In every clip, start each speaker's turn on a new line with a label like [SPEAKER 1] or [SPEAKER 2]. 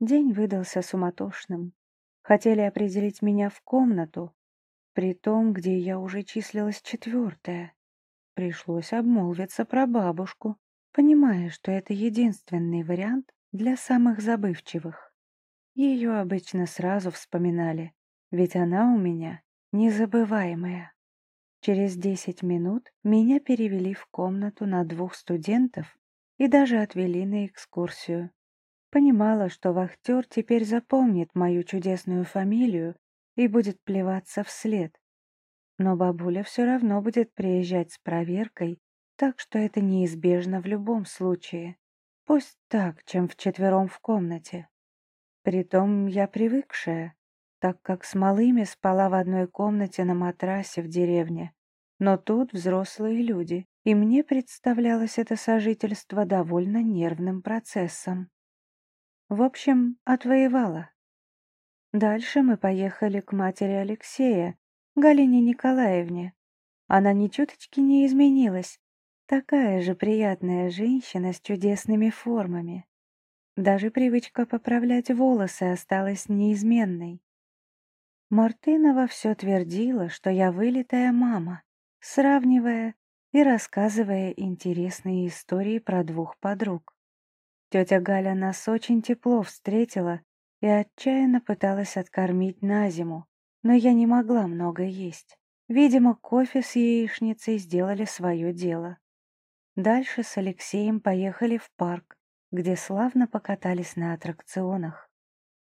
[SPEAKER 1] День выдался суматошным. Хотели определить меня в комнату, при том, где я уже числилась четвертая. Пришлось обмолвиться про бабушку, понимая, что это единственный вариант для самых забывчивых. Ее обычно сразу вспоминали, ведь она у меня незабываемая. Через десять минут меня перевели в комнату на двух студентов и даже отвели на экскурсию. Понимала, что вахтер теперь запомнит мою чудесную фамилию и будет плеваться вслед. Но бабуля все равно будет приезжать с проверкой, так что это неизбежно в любом случае. Пусть так, чем вчетвером в комнате. Притом я привыкшая, так как с малыми спала в одной комнате на матрасе в деревне. Но тут взрослые люди, и мне представлялось это сожительство довольно нервным процессом. В общем, отвоевала. Дальше мы поехали к матери Алексея, Галине Николаевне. Она ни чуточки не изменилась. Такая же приятная женщина с чудесными формами. Даже привычка поправлять волосы осталась неизменной. Мартынова все твердила, что я вылитая мама, сравнивая и рассказывая интересные истории про двух подруг. Тетя Галя нас очень тепло встретила и отчаянно пыталась откормить на зиму, но я не могла много есть. Видимо, кофе с яичницей сделали свое дело. Дальше с Алексеем поехали в парк, где славно покатались на аттракционах.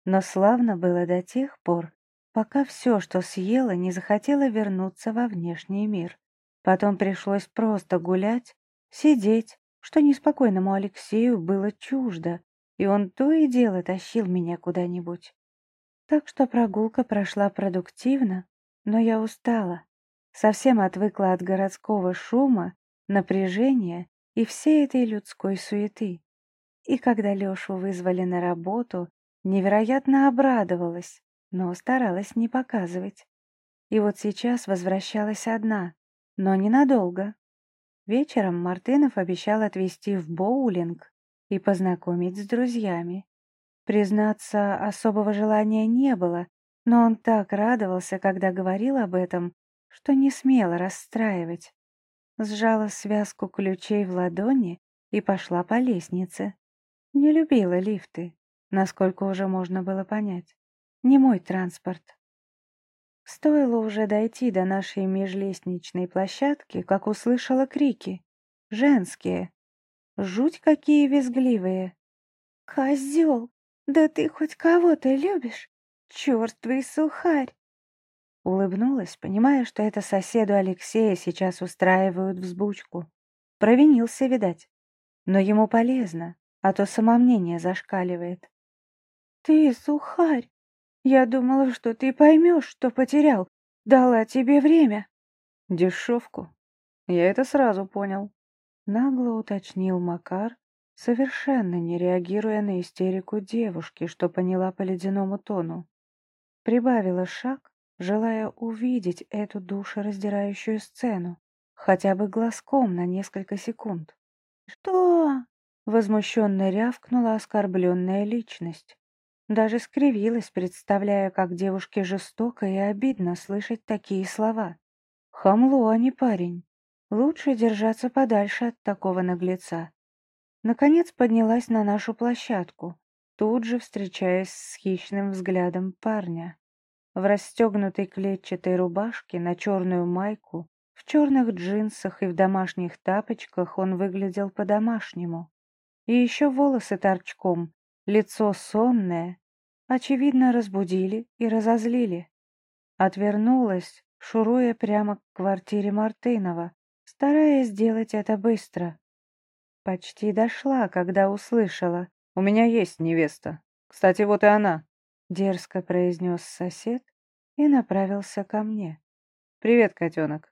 [SPEAKER 1] Но славно было до тех пор, пока все, что съела, не захотела вернуться во внешний мир. Потом пришлось просто гулять, сидеть, что неспокойному Алексею было чуждо, и он то и дело тащил меня куда-нибудь. Так что прогулка прошла продуктивно, но я устала. Совсем отвыкла от городского шума, напряжения и всей этой людской суеты. И когда Лешу вызвали на работу, невероятно обрадовалась но старалась не показывать. И вот сейчас возвращалась одна, но ненадолго. Вечером Мартынов обещал отвезти в боулинг и познакомить с друзьями. Признаться, особого желания не было, но он так радовался, когда говорил об этом, что не смело расстраивать. Сжала связку ключей в ладони и пошла по лестнице. Не любила лифты, насколько уже можно было понять не мой транспорт. Стоило уже дойти до нашей межлестничной площадки, как услышала крики. Женские. Жуть какие визгливые. «Козел! Да ты хоть кого-то любишь? Чёрствый сухарь!» Улыбнулась, понимая, что это соседу Алексея сейчас устраивают взбучку. Провинился, видать. Но ему полезно, а то самомнение зашкаливает. «Ты сухарь! Я думала, что ты поймешь, что потерял. Дала тебе время.
[SPEAKER 2] Дешевку. Я это сразу понял.
[SPEAKER 1] Нагло уточнил Макар, совершенно не реагируя на истерику девушки, что поняла по ледяному тону. Прибавила шаг, желая увидеть эту душераздирающую сцену, хотя бы глазком на несколько секунд. «Что?» — возмущенно рявкнула оскорбленная личность. Даже скривилась, представляя, как девушке жестоко и обидно слышать такие слова. Хамло, а не парень. Лучше держаться подальше от такого наглеца. Наконец поднялась на нашу площадку, тут же встречаясь с хищным взглядом парня. В расстегнутой клетчатой рубашке на черную майку, в черных джинсах и в домашних тапочках он выглядел по-домашнему. И еще волосы торчком, Лицо сонное, очевидно, разбудили и разозлили. Отвернулась, шуруя прямо к квартире Мартынова, стараясь сделать это быстро. Почти дошла, когда услышала.
[SPEAKER 2] «У меня есть невеста. Кстати, вот и она», —
[SPEAKER 1] дерзко произнес сосед и направился ко мне.
[SPEAKER 2] «Привет, котенок».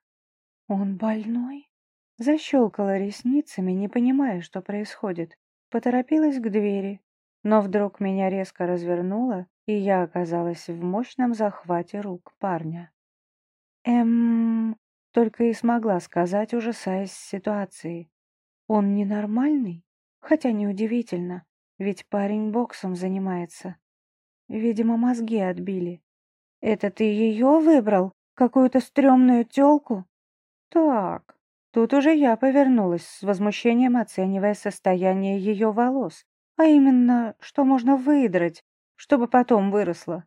[SPEAKER 1] «Он больной?» Защелкала ресницами, не понимая, что происходит. Поторопилась к двери, но вдруг меня резко развернуло, и я оказалась в мощном захвате рук парня. «Эм...» — только и смогла сказать, ужасаясь ситуации. «Он ненормальный? Хотя неудивительно. ведь парень боксом занимается. Видимо, мозги отбили. Это ты ее выбрал? Какую-то стрёмную тёлку? Так, тут уже я повернулась с возмущением, оценивая состояние ее волос, а именно, что можно выдрать, чтобы потом выросло.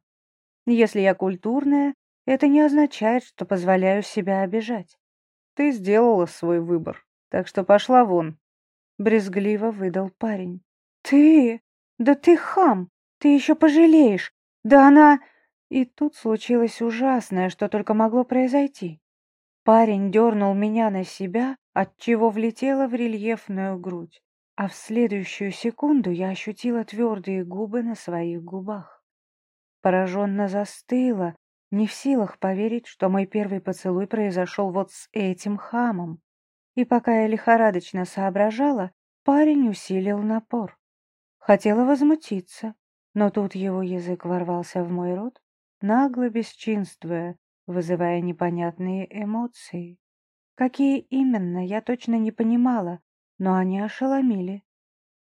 [SPEAKER 1] Если я культурная, это не означает, что позволяю себя обижать.
[SPEAKER 2] Ты сделала свой выбор, так что пошла вон.
[SPEAKER 1] Брезгливо выдал парень. Ты? Да ты хам! Ты еще пожалеешь! Да она... И тут случилось ужасное, что только могло произойти. Парень дернул меня на себя, отчего влетела в рельефную грудь, а в следующую секунду я ощутила твердые губы на своих губах. Пораженно застыла, не в силах поверить, что мой первый поцелуй произошел вот с этим хамом. И пока я лихорадочно соображала, парень усилил напор. Хотела возмутиться, но тут его язык ворвался в мой рот, нагло бесчинствуя, вызывая непонятные эмоции. Какие именно, я точно не понимала, но они ошеломили.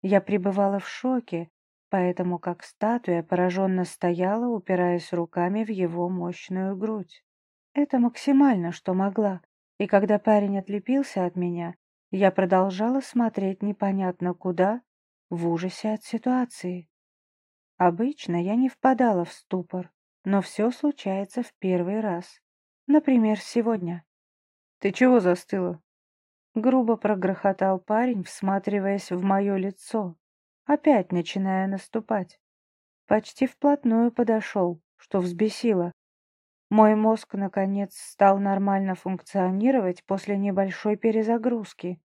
[SPEAKER 1] Я пребывала в шоке, поэтому как статуя пораженно стояла, упираясь руками в его мощную грудь. Это максимально, что могла, и когда парень отлепился от меня, я продолжала смотреть непонятно куда, в ужасе от ситуации. Обычно я не впадала в ступор, но все случается в первый раз. Например, сегодня.
[SPEAKER 2] «Ты чего застыла?»
[SPEAKER 1] Грубо прогрохотал парень, всматриваясь в мое лицо, опять начиная наступать. Почти вплотную подошел, что взбесило. Мой мозг, наконец, стал нормально функционировать после небольшой перезагрузки.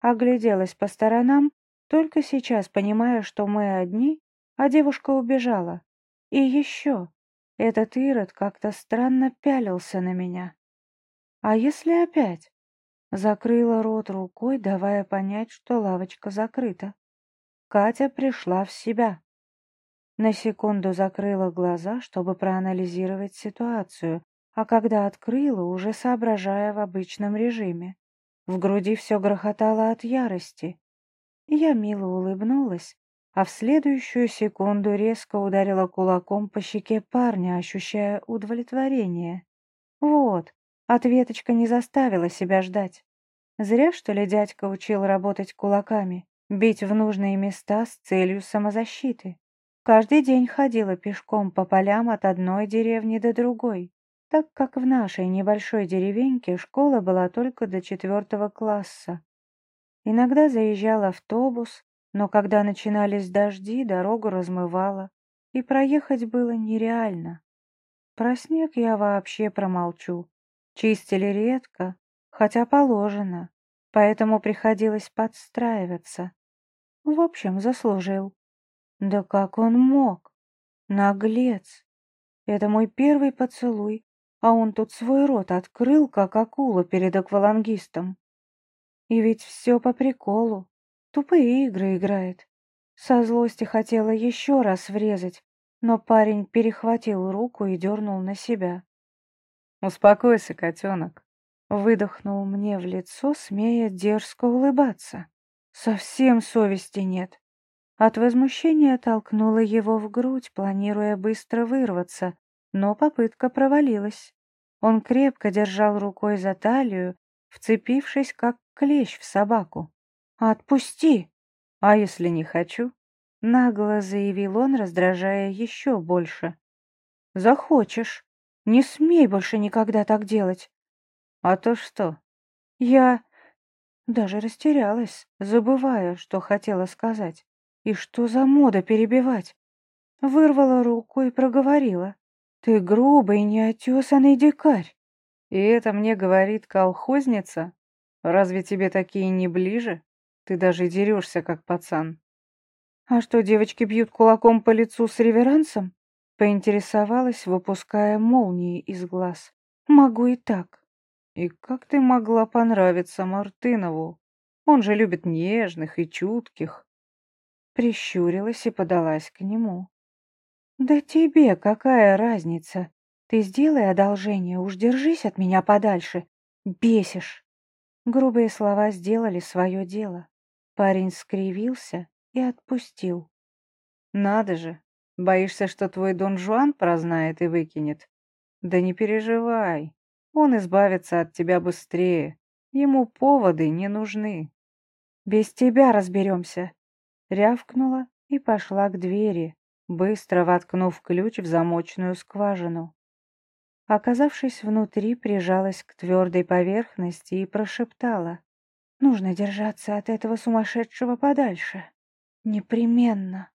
[SPEAKER 1] Огляделась по сторонам, только сейчас понимая, что мы одни, а девушка убежала. И еще. Этот Ирод как-то странно пялился на меня. А если опять? Закрыла рот рукой, давая понять, что лавочка закрыта. Катя пришла в себя. На секунду закрыла глаза, чтобы проанализировать ситуацию, а когда открыла, уже соображая в обычном режиме. В груди все грохотало от ярости. Я мило улыбнулась, а в следующую секунду резко ударила кулаком по щеке парня, ощущая удовлетворение. Вот, ответочка не заставила себя ждать. Зря, что ли, дядька учил работать кулаками, бить в нужные места с целью самозащиты. Каждый день ходила пешком по полям от одной деревни до другой, так как в нашей небольшой деревеньке школа была только до четвертого класса. Иногда заезжал автобус, но когда начинались дожди, дорогу размывало, и проехать было нереально. Про снег я вообще промолчу. Чистили редко, хотя положено, поэтому приходилось подстраиваться. В общем, заслужил. Да как он мог? Наглец. Это мой первый поцелуй, а он тут свой рот открыл, как акула перед аквалангистом. И ведь все по приколу. Тупые игры играет. Со злости хотела еще раз врезать, но парень перехватил руку и дернул на себя.
[SPEAKER 2] «Успокойся, котенок», —
[SPEAKER 1] выдохнул мне в лицо, смея дерзко улыбаться. «Совсем совести нет». От возмущения толкнула его в грудь, планируя быстро вырваться, но попытка провалилась. Он крепко держал рукой за талию, вцепившись как клещ в собаку. «Отпусти!» «А если не хочу?» — нагло заявил он, раздражая еще больше. «Захочешь. Не смей больше никогда так делать».
[SPEAKER 2] «А то что?»
[SPEAKER 1] «Я...» Даже растерялась, забывая, что хотела сказать. И что за мода перебивать? Вырвала руку и проговорила. «Ты грубый, неотесанный дикарь».
[SPEAKER 2] «И это мне говорит колхозница? Разве тебе такие не ближе?» Ты даже дерешься, как пацан.
[SPEAKER 1] А что, девочки бьют кулаком по лицу с реверансом? Поинтересовалась, выпуская молнии из глаз. Могу и так.
[SPEAKER 2] И как ты могла понравиться Мартынову? Он же любит нежных и чутких.
[SPEAKER 1] Прищурилась и подалась к нему. Да тебе какая разница? Ты сделай одолжение, уж держись от меня подальше. Бесишь. Грубые слова сделали свое дело. Парень скривился и отпустил.
[SPEAKER 2] Надо же, боишься, что твой Дон Жуан прознает и выкинет? Да не переживай, он избавится от тебя быстрее. Ему поводы не нужны.
[SPEAKER 1] Без тебя разберемся. Рявкнула и пошла к двери, быстро воткнув ключ в замочную скважину. Оказавшись внутри, прижалась к твердой поверхности и прошептала. «Нужно держаться от этого сумасшедшего подальше. Непременно».